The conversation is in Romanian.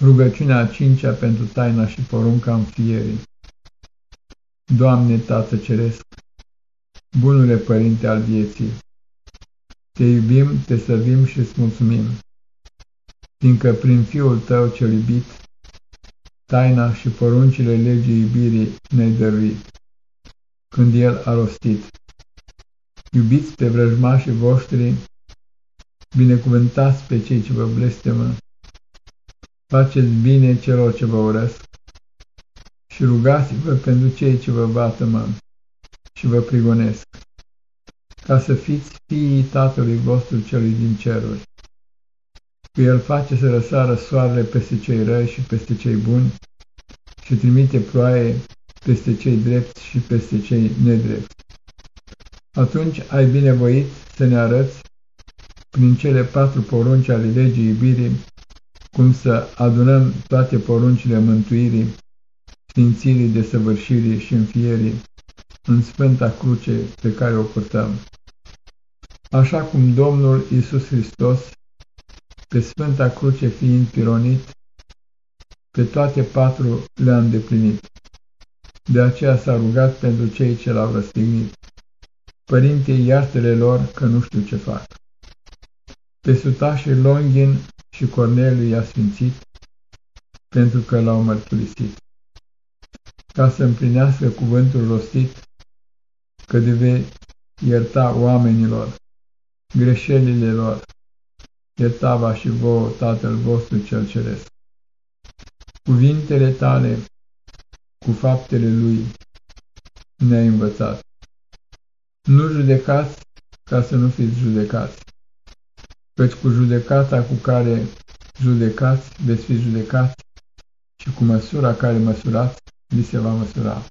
Rugăciunea a cincea pentru taina și porunca înfierii. Doamne Tată Ceresc, bunule Părinte al vieții, te iubim, te săvim și îți mulțumim, fiindcă prin Fiul Tău cel iubit, taina și poruncile legii iubirii ne-ai dăruit, când El a rostit. Iubiți pe vrăjmașii voștri, binecuvântați pe cei ce vă blestemă, Faceți bine celor ce vă urăsc și rugați-vă pentru cei ce vă batămă și vă prigonesc, ca să fiți fiii Tatălui vostru celui din ceruri. Că El face să răsară soarele peste cei răi și peste cei buni și trimite ploaie peste cei drepți și peste cei nedrepți. Atunci ai binevoit să ne arăți, prin cele patru porunci ale legii iubirii, cum să adunăm toate poruncile mântuirii, sfințirii, desăvârșirii și înfierii în Sfânta Cruce pe care o purtăm. Așa cum Domnul Isus Hristos, pe Sfânta Cruce fiind pironit, pe toate patru le-a îndeplinit. De aceea s-a rugat pentru cei ce l-au răstignit. Părinte, iartele lor că nu știu ce fac. Pe sutașii Longin și Corneliu i-a sfințit pentru că l-au mărturisit. Ca să împlinească cuvântul rostit că de vei ierta oamenilor greșelile lor, iertava și vouă Tatăl vostru cel Ceresc. Cuvintele tale cu faptele lui ne-ai învățat. Nu judecați ca să nu fiți judecați căci cu judecata cu care judecați veți fi judecați și cu măsura care măsurați vi se va măsura.